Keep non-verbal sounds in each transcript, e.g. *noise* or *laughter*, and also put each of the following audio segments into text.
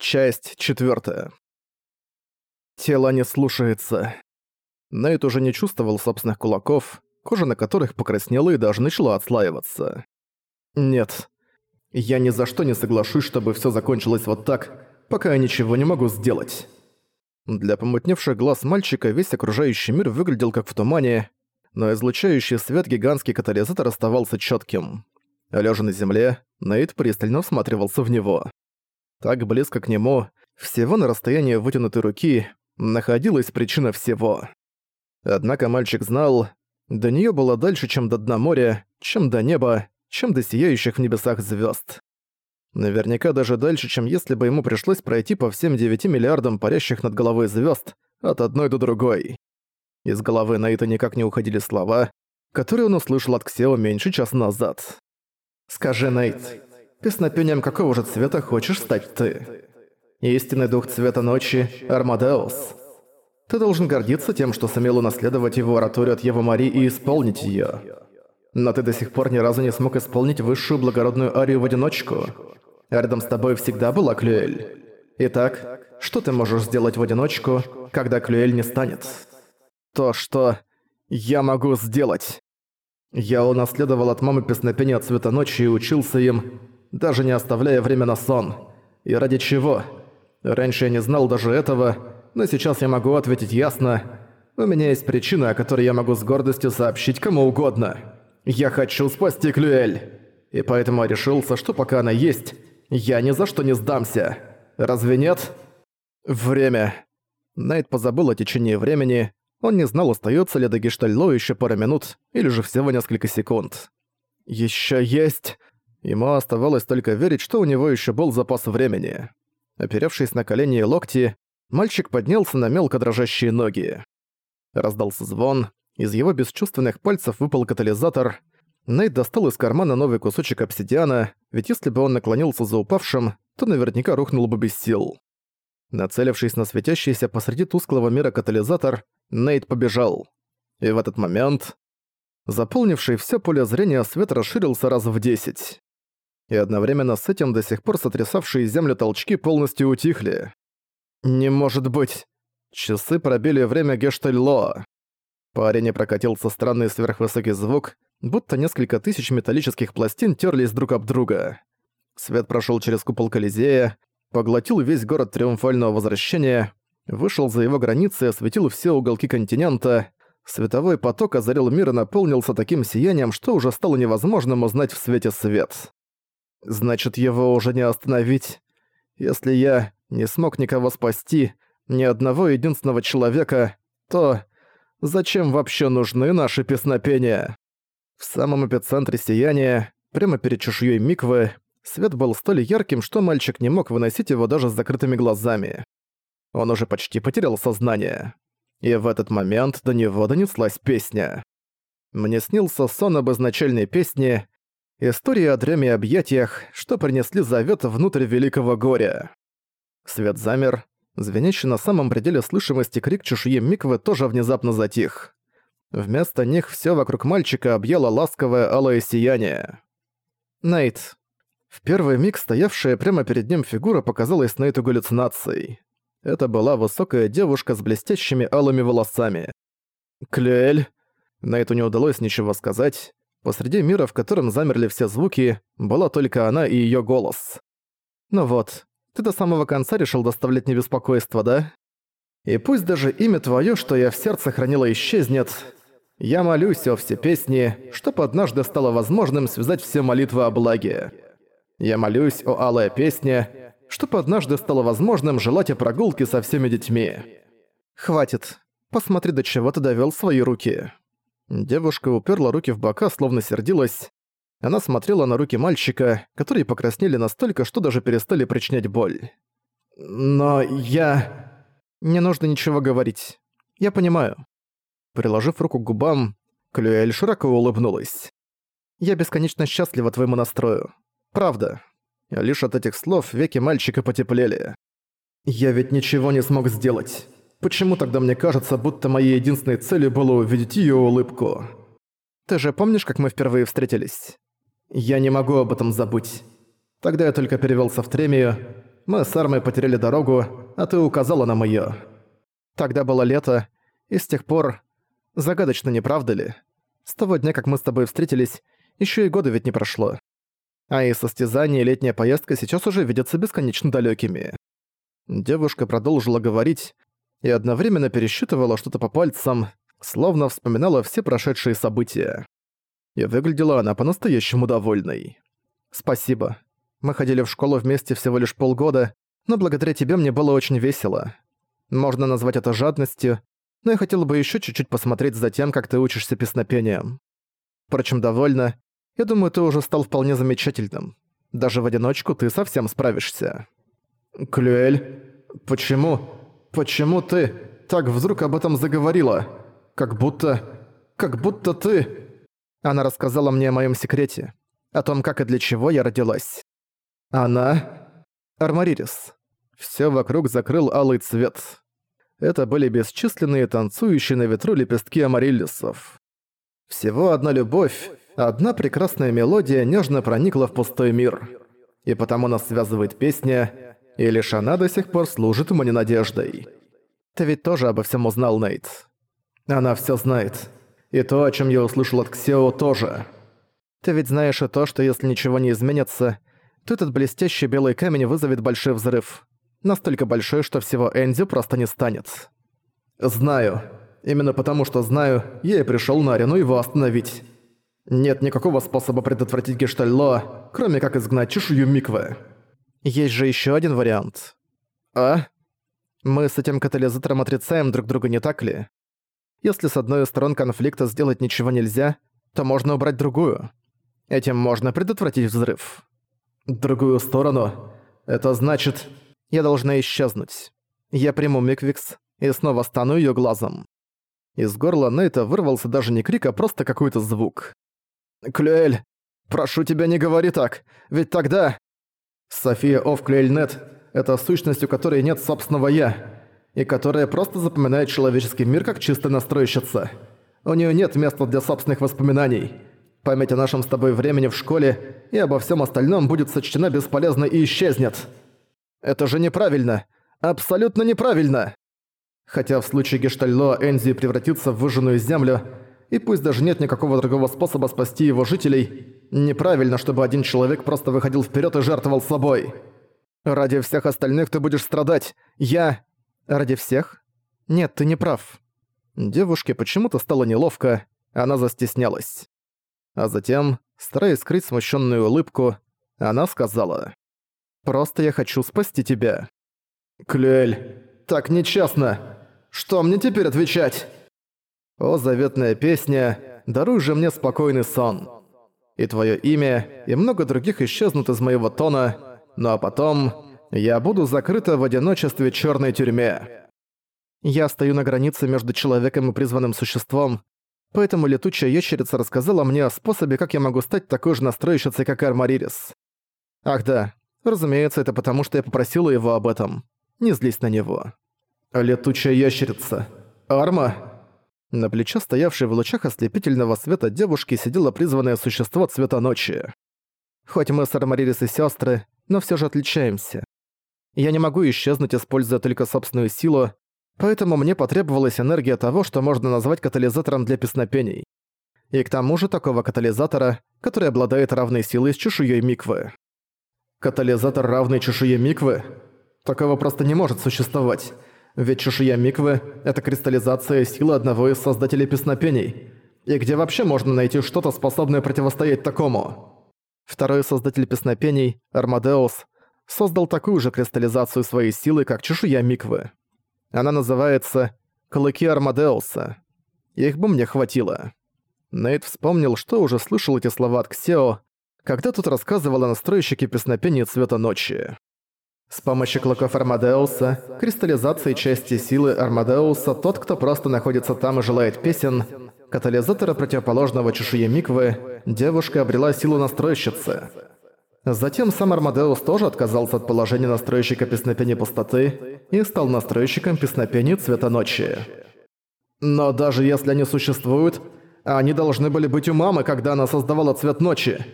Часть четвертая. Тело не слушается. Найт уже не чувствовал собственных кулаков, кожа на которых покраснела и даже начала отслаиваться. Нет. Я ни за что не соглашусь, чтобы все закончилось вот так, пока я ничего не могу сделать. Для помутневших глаз мальчика весь окружающий мир выглядел как в тумане, но излучающий свет гигантский катализатор оставался четким. Лежа на земле, Нейт пристально всматривался в него. Так близко к нему, всего на расстоянии вытянутой руки, находилась причина всего. Однако мальчик знал, до неё было дальше, чем до дна моря, чем до неба, чем до сияющих в небесах звёзд. Наверняка даже дальше, чем если бы ему пришлось пройти по всем 9 миллиардам парящих над головой звёзд от одной до другой. Из головы Наита никак не уходили слова, которые он услышал от Ксео меньше часа назад. «Скажи, Нейт, Песнопением какого же цвета хочешь стать ты? Истинный дух цвета ночи – Армадеус. Ты должен гордиться тем, что сумел унаследовать его ораторию от Евы Мари и исполнить её. Но ты до сих пор ни разу не смог исполнить высшую благородную арию в одиночку. Рядом с тобой всегда была Клюэль. Итак, что ты можешь сделать в одиночку, когда Клюэль не станет? То, что я могу сделать. Я унаследовал от мамы песнопения цвета ночи и учился им, даже не оставляя время на сон. И ради чего? Раньше я не знал даже этого, но сейчас я могу ответить ясно. У меня есть причина, о которой я могу с гордостью сообщить кому угодно. Я хочу спасти Клюэль. И поэтому я решился, что пока она есть, я ни за что не сдамся. Разве нет? Время. Найт позабыл о течении времени. Он не знал, остается ли до Гештальло еще пара минут, или же всего несколько секунд. Еще есть... Ему оставалось только верить, что у него еще был запас времени. Оперевшись на колени и локти, мальчик поднялся на мелко дрожащие ноги. Раздался звон, из его бесчувственных пальцев выпал катализатор. Нейт достал из кармана новый кусочек обсидиана, ведь если бы он наклонился за упавшим, то наверняка рухнул бы без сил. Нацелившись на светящийся посреди тусклого мира катализатор, Нейт побежал. И в этот момент... Заполнивший все поле зрения свет расширился раз в десять и одновременно с этим до сих пор сотрясавшие землю толчки полностью утихли. «Не может быть!» Часы пробили время Гештельлоа. По арене прокатился странный сверхвысокий звук, будто несколько тысяч металлических пластин терлись друг об друга. Свет прошел через купол Колизея, поглотил весь город Триумфального Возвращения, вышел за его границы и осветил все уголки континента. Световой поток озарил мир и наполнился таким сиянием, что уже стало невозможным узнать в свете свет. Значит, его уже не остановить. Если я не смог никого спасти, ни одного единственного человека, то зачем вообще нужны наши песнопения? В самом эпицентре сияния, прямо перед чешуей Миквы, свет был столь ярким, что мальчик не мог выносить его даже с закрытыми глазами. Он уже почти потерял сознание. И в этот момент до него донеслась песня. Мне снился сон об изначальной песне, История о дреме и объятиях, что принесли завет внутрь великого горя. Свет замер. Звенящий на самом пределе слышимости крик чешуи Миквы тоже внезапно затих. Вместо них все вокруг мальчика объяло ласковое алое сияние. Нейт. В первый миг стоявшая прямо перед ним фигура показалась Нейту галлюцинацией. Это была высокая девушка с блестящими алыми волосами. «Клюэль?» Нейту не удалось ничего сказать. Посреди мира, в котором замерли все звуки, была только она и её голос. «Ну вот, ты до самого конца решил доставлять мне беспокойство, да? И пусть даже имя твоё, что я в сердце хранила, исчезнет, я молюсь о все песни, чтоб однажды стало возможным связать все молитвы о благе. Я молюсь о алая песне, чтоб однажды стало возможным желать о прогулке со всеми детьми. Хватит. Посмотри, до чего ты довёл свои руки». Девушка уперла руки в бока, словно сердилась. Она смотрела на руки мальчика, которые покраснели настолько, что даже перестали причинять боль. «Но я...» «Не нужно ничего говорить. Я понимаю». Приложив руку к губам, Клюэль широко улыбнулась. «Я бесконечно счастлива твоему настрою. Правда». Лишь от этих слов веки мальчика потеплели. «Я ведь ничего не смог сделать. Почему тогда мне кажется, будто моей единственной целью было увидеть её улыбку? Ты же помнишь, как мы впервые встретились? Я не могу об этом забыть. Тогда я только перевелся в Тремию. Мы с Армой потеряли дорогу, а ты указала нам её. Тогда было лето, и с тех пор... Загадочно, не правда ли? С того дня, как мы с тобой встретились, ещё и года ведь не прошло. А и состязание и летняя поездка сейчас уже видятся бесконечно далёкими. Девушка продолжила говорить и одновременно пересчитывала что-то по пальцам, словно вспоминала все прошедшие события. И выглядела она по-настоящему довольной. «Спасибо. Мы ходили в школу вместе всего лишь полгода, но благодаря тебе мне было очень весело. Можно назвать это жадностью, но я хотела бы еще чуть-чуть посмотреть за тем, как ты учишься песнопением. Впрочем, довольно. Я думаю, ты уже стал вполне замечательным. Даже в одиночку ты совсем справишься. Клюэль, почему? Почему ты так вдруг об этом заговорила? Как будто... Как будто ты... Она рассказала мне о моем секрете. О том, как и для чего я родилась. Она... Армаририс. Все вокруг закрыл алый цвет. Это были бесчисленные танцующие на ветру лепестки амариллисов. Всего одна любовь, одна прекрасная мелодия нежно проникла в пустой мир. И потому нас связывает песня, и лишь она до сих пор служит мне надеждой. Ты ведь тоже обо всем узнал, Нейт. Она все знает. И то, о чем я услышал от Ксео, тоже. Ты ведь знаешь и то, что если ничего не изменится, то этот блестящий белый камень вызовет большой взрыв. Настолько большой, что всего Энди просто не станет. Знаю. Именно потому, что знаю, я и пришёл на арену его остановить. Нет никакого способа предотвратить Гештальло, кроме как изгнать чешую Миквы. Есть же ещё один вариант. А? Мы с этим катализатором отрицаем друг друга, не так ли? Если с одной из сторон конфликта сделать ничего нельзя, то можно убрать другую. Этим можно предотвратить взрыв. Другую сторону? Это значит, я должна исчезнуть. Я приму Миквикс и снова стану её глазом. Из горла Нейта вырвался даже не крик, а просто какой-то звук. «Клюэль, прошу тебя, не говори так, ведь тогда...» София Оф Клюэльнет — это сущность, у которой нет собственного «я», и которая просто запоминает человеческий мир как чистая настройщица. У неё нет места для собственных воспоминаний. Память о нашем с тобой времени в школе и обо всем остальном будет сочтена бесполезно и исчезнет. Это же неправильно. Абсолютно неправильно. Хотя в случае Гештальло Энзи превратится в выжженную землю, и пусть даже нет никакого другого способа спасти его жителей, неправильно, чтобы один человек просто выходил вперед и жертвовал собой. Ради всех остальных ты будешь страдать. Я... Ради всех? Нет, ты не прав. Девушке почему-то стало неловко, она застеснялась. А затем, стараясь скрыть смущенную улыбку, она сказала. «Просто я хочу спасти тебя». «Клюэль, так нечестно! Что мне теперь отвечать?» «О, заветная песня, даруй же мне спокойный сон. И твое имя, и много других исчезнут из моего тона, ну а потом я буду закрыта в одиночестве черной тюрьме». Я стою на границе между человеком и призванным существом, Поэтому летучая ящерица рассказала мне о способе, как я могу стать такой же настройщицей, как Армаририс. Ах да, разумеется, это потому, что я попросила его об этом. Не злись на него. Летучая ящерица. Арма? На плече стоявшей в лучах ослепительного света девушки сидело призванное существо цвета ночи. Хоть мы с Армаририс и сестры, но все же отличаемся. Я не могу исчезнуть, используя только собственную силу, Поэтому мне потребовалась энергия того, что можно назвать катализатором для песнопений. И к тому же такого катализатора, который обладает равной силой с чешуей миквы. Катализатор равный чешуе миквы? Такого просто не может существовать. Ведь чешуя миквы — это кристаллизация силы одного из создателей песнопений. И где вообще можно найти что-то, способное противостоять такому? Второй создатель песнопений, Армадеус, создал такую же кристаллизацию своей силы, как чешуя миквы. Она называется «Клыки Армадеуса». Их бы мне хватило. Нейт вспомнил, что уже слышал эти слова от Ксео, когда тут рассказывал о настройщике песнопения цвета ночи. С помощью клыков Армадеуса, кристаллизации части силы Армадеуса, тот, кто просто находится там и желает песен, катализатора противоположного чешуе Миквы, девушка обрела силу настройщицы. Затем сам Армадеус тоже отказался от положения настройщика песнопения пустоты и стал настройщиком песнопения цвета ночи. Но даже если они существуют, они должны были быть у мамы, когда она создавала цвет ночи.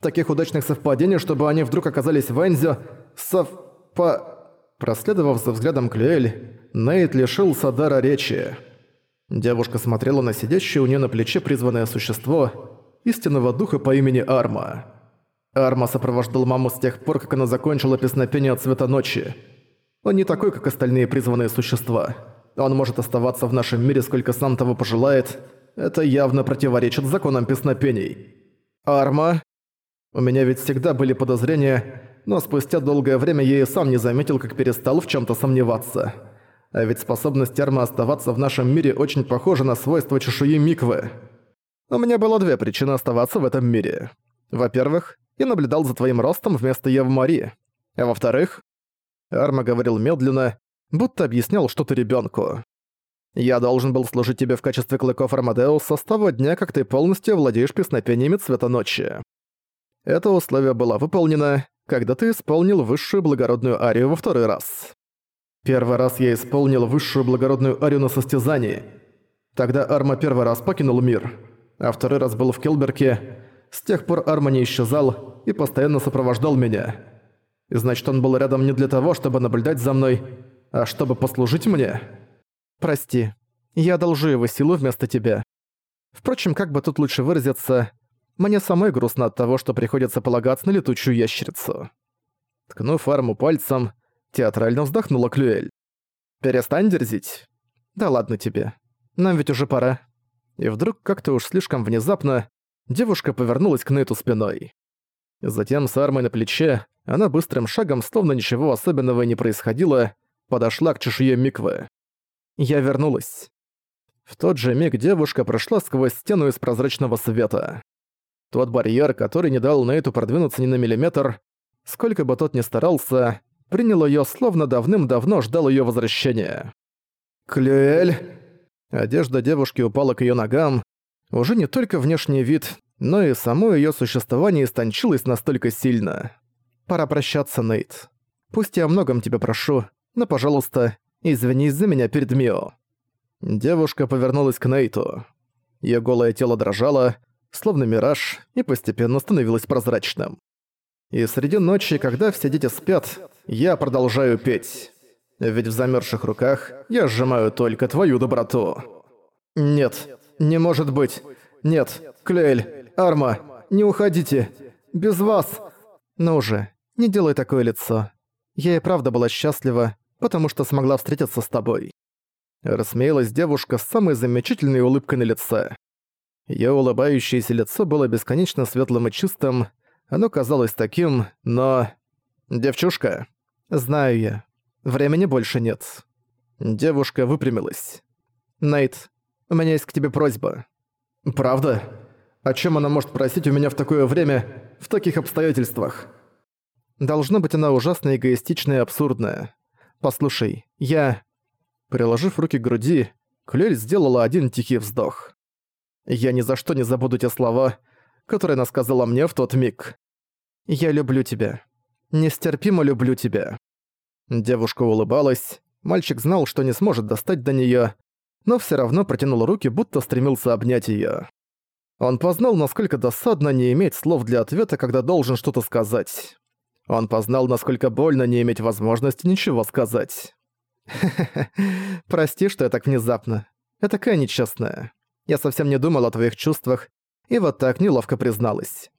Таких удачных совпадений, чтобы они вдруг оказались в Энзё, сов... по...» Проследовав за взглядом Клюэль, Нейт лишился дара речи. Девушка смотрела на сидящее у нее на плече призванное существо, истинного духа по имени Арма. Арма сопровождал маму с тех пор, как она закончила песнопение цвета ночи. Он не такой, как остальные призванные существа. Он может оставаться в нашем мире, сколько сам того пожелает. Это явно противоречит законам песнопений. Арма? У меня ведь всегда были подозрения, но спустя долгое время я и сам не заметил, как перестал в чем то сомневаться. А ведь способность Арма оставаться в нашем мире очень похожа на свойства чешуи Миквы. У меня было две причины оставаться в этом мире. Во-первых, я наблюдал за твоим ростом вместо Евмари. А во-вторых, Арма говорил медленно, будто объяснял что-то ребенку. «Я должен был служить тебе в качестве клыков Армадеуса с того дня, как ты полностью владеешь песнопениями цвета ночи. Это условие было выполнено, когда ты исполнил высшую благородную арию во второй раз. Первый раз я исполнил высшую благородную арию на состязании. Тогда Арма первый раз покинул мир, а второй раз был в Келберке. С тех пор Арма не исчезал и постоянно сопровождал меня. И значит, он был рядом не для того, чтобы наблюдать за мной, а чтобы послужить мне? Прости, я одолжу его силу вместо тебя. Впрочем, как бы тут лучше выразиться, мне самой грустно от того, что приходится полагаться на летучую ящерицу. Ткнув арму пальцем, театрально вздохнула Клюэль. «Перестань дерзить. Да ладно тебе. Нам ведь уже пора». И вдруг как-то уж слишком внезапно девушка повернулась к Нейту спиной. Затем с армой на плече она быстрым шагом, словно ничего особенного не происходило, подошла к чешуе Миквы. Я вернулась. В тот же миг девушка прошла сквозь стену из прозрачного света. Тот барьер, который не дал Нейту продвинуться ни на миллиметр, сколько бы тот ни старался, принял её, словно давным-давно ждал её возвращения. «Клюэль!» Одежда девушки упала к её ногам. Уже не только внешний вид, но и само её существование истончилось настолько сильно. «Пора прощаться, Нейт. Пусть я о многом тебя прошу, но, пожалуйста, извинись за меня перед Мио». Девушка повернулась к Нейту. Её голое тело дрожало, словно мираж, и постепенно становилось прозрачным. И среди ночи, когда все дети спят, я продолжаю петь. Ведь в замерзших руках я сжимаю только твою доброту. Нет, не может быть. Нет, Клейль, Арма, не уходите! Без вас!» «Ну же, не делай такое лицо. Я и правда была счастлива, потому что смогла встретиться с тобой». Рассмеялась девушка с самой замечательной улыбкой на лице. Её улыбающееся лицо было бесконечно светлым и чистым, оно казалось таким, но... «Девчушка?» «Знаю я. Времени больше нет». Девушка выпрямилась. «Найт, у меня есть к тебе просьба». «Правда?» О чем она может просить у меня в такое время, в таких обстоятельствах? Должно быть она ужасно эгоистичная и абсурдная. Послушай, я... Приложив руки к груди, Клель сделала один тихий вздох. Я ни за что не забуду те слова, которые она сказала мне в тот миг. «Я люблю тебя. Нестерпимо люблю тебя». Девушка улыбалась. Мальчик знал, что не сможет достать до неё, но всё равно протянул руки, будто стремился обнять её. Он познал, насколько досадно не иметь слов для ответа, когда должен что-то сказать. Он познал, насколько больно не иметь возможности ничего сказать. *laughs* прости, что я так внезапно. Я такая нечестная. Я совсем не думала о твоих чувствах, и вот так неловко призналась.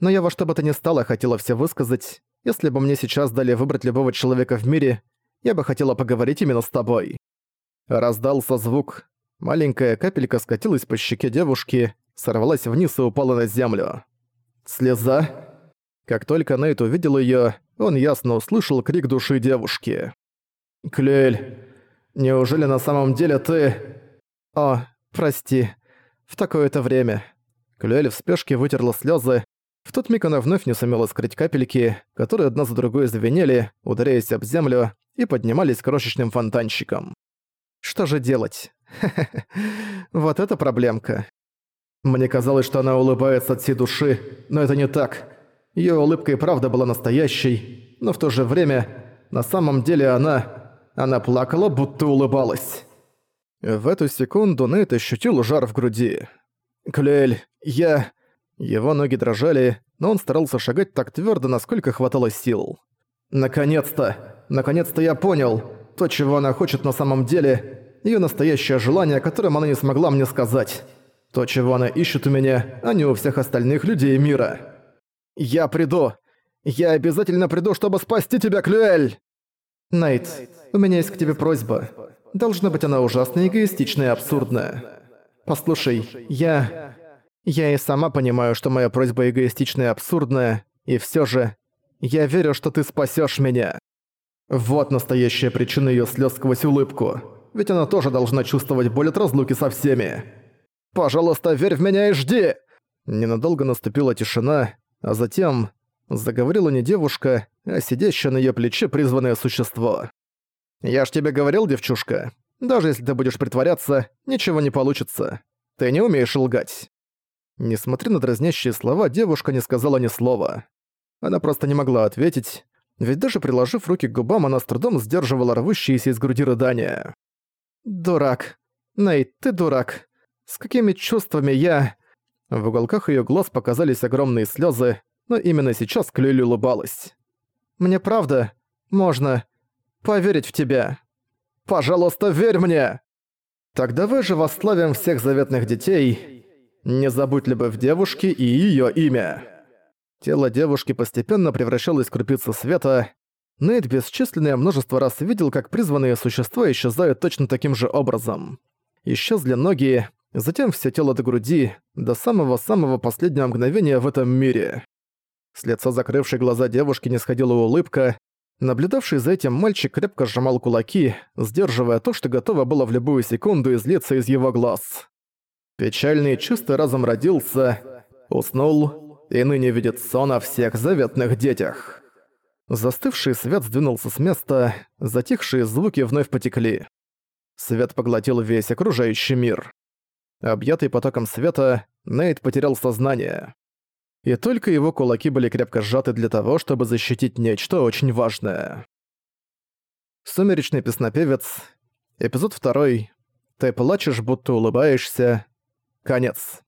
Но я во что бы то ни стало хотела все высказать. Если бы мне сейчас дали выбрать любого человека в мире, я бы хотела поговорить именно с тобой». Раздался звук. Маленькая капелька скатилась по щеке девушки, сорвалась вниз и упала на землю. Слеза. Как только Нейт увидел её, он ясно услышал крик души девушки. «Клюэль, неужели на самом деле ты...» «О, прости. В такое-то время». Клюэль в спешке вытерла слёзы. В тот миг она вновь не сумела скрыть капельки, которые одна за другой звенели, ударяясь об землю, и поднимались крошечным фонтанчиком. Что же делать? *laughs* Вот это проблемка. Мне казалось, что она улыбается от всей души, но это не так. Её улыбка и правда была настоящей, но в то же время, на самом деле она... Она плакала, будто улыбалась. В эту секунду Нейт ощутил жар в груди. «Клюэль, я...» Его ноги дрожали, но он старался шагать так твёрдо, насколько хватало сил. «Наконец-то! Наконец-то я понял, то, чего она хочет на самом деле, её настоящее желание, о котором она не смогла мне сказать. То, чего она ищет у меня, а не у всех остальных людей мира. Я приду. Я обязательно приду, чтобы спасти тебя, Клюэль! Найт, у меня есть к тебе просьба. Должна быть она ужасно эгоистичная и абсурдная. Послушай, я... Я и сама понимаю, что моя просьба эгоистичная и абсурдная, и всё же... Я верю, что ты спасёшь меня. Вот настоящая причина её слёз сквозь улыбку. Ведь она тоже должна чувствовать боль от разлуки со всеми. «Пожалуйста, верь в меня и жди!» Ненадолго наступила тишина, а затем заговорила не девушка, а сидящее на её плече призванное существо. «Я ж тебе говорил, девчушка, даже если ты будешь притворяться, ничего не получится. Ты не умеешь лгать». Несмотря на дразнящие слова, девушка не сказала ни слова. Она просто не могла ответить, ведь даже приложив руки к губам, она с трудом сдерживала рвущиеся из груди рыдания. «Дурак. Нейт, ты дурак. С какими чувствами я...» В уголках её глаз показались огромные слёзы, но именно сейчас Клюэль улыбалась. «Мне правда можно поверить в тебя. Пожалуйста, верь мне!» «Так давай же восславим всех заветных детей. Не забудь любовь девушки и её имя». Тело девушки постепенно превращалось в крупицы света. Нейт бесчисленное множество раз видел, как призванные существа исчезают точно таким же образом. Исчезли ноги, затем все тело до груди, до самого-самого последнего мгновения в этом мире. С лица закрывшей глаза девушки не сходила улыбка. Наблюдавший за этим мальчик крепко сжимал кулаки, сдерживая то, что готово было в любую секунду излиться из его глаз. Печальный чистый разум родился, уснул и ныне видит сон о всех заветных детях. Застывший свет сдвинулся с места, затихшие звуки вновь потекли. Свет поглотил весь окружающий мир. Объятый потоком света, Нейт потерял сознание. И только его кулаки были крепко сжаты для того, чтобы защитить нечто очень важное. Сумеречный песнопевец. Эпизод 2. Ты плачешь, будто улыбаешься. Конец.